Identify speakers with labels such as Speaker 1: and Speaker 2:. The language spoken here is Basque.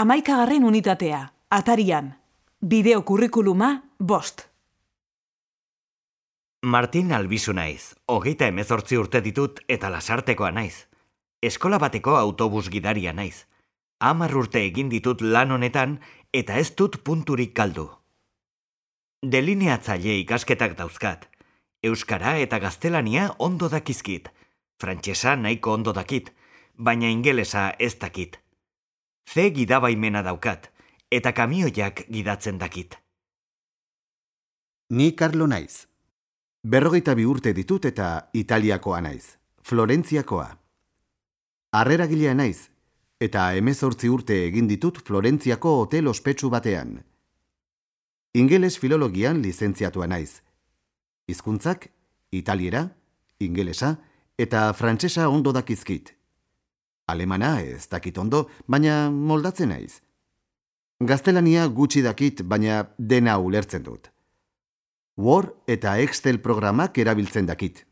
Speaker 1: Amaikagarren unitatea, atarian. Bideo kurrikuluma, bost.
Speaker 2: Martin albizu naiz, hogeita emezortzi urte ditut eta lasartekoa naiz. Eskola bateko autobus gidaria naiz. Hamar urte egin ditut lan honetan eta ez dut punturik galdu. Delineatzaile ikasketak dauzkat. Euskara eta gaztelania ondo dakizkit. Frantsesa nahiko ondo dakit, baina ingelesa ez dakit. Ze gidabaimena daukat, eta kamioiak gidatzen dakit.
Speaker 3: Ni Carlo naiz. Berrogeita bi urte ditut eta Italiakoa naiz. Florentziakoa. Arreragilea naiz, eta emezortzi urte egin ditut Florentziako hotel ospetsu batean. Ingeles filologian lizentziatua naiz. Hizkuntzak, italiera, ingelesa eta frantsesa ondo dakizkit. Alemana ez dakit ondo, baina moldatzen naiz. Gaztelania gutxi dakit, baina dena ulertzen dut. Word eta Excel programak erabiltzen dakit.